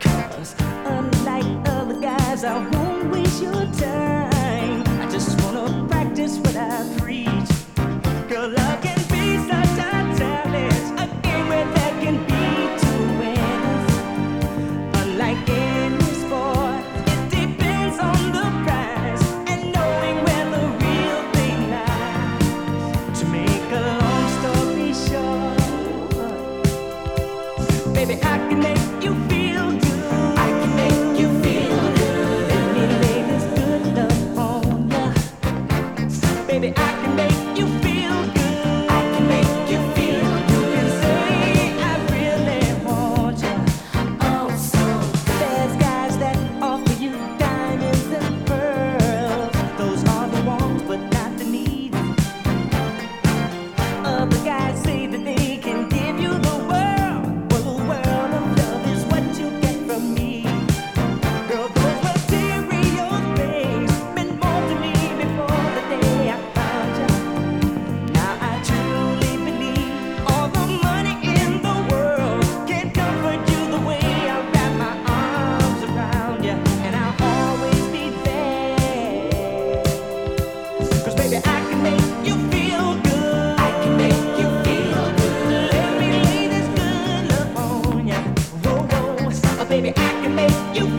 Cause unlike other guys, I won't waste your time. baby, I can make you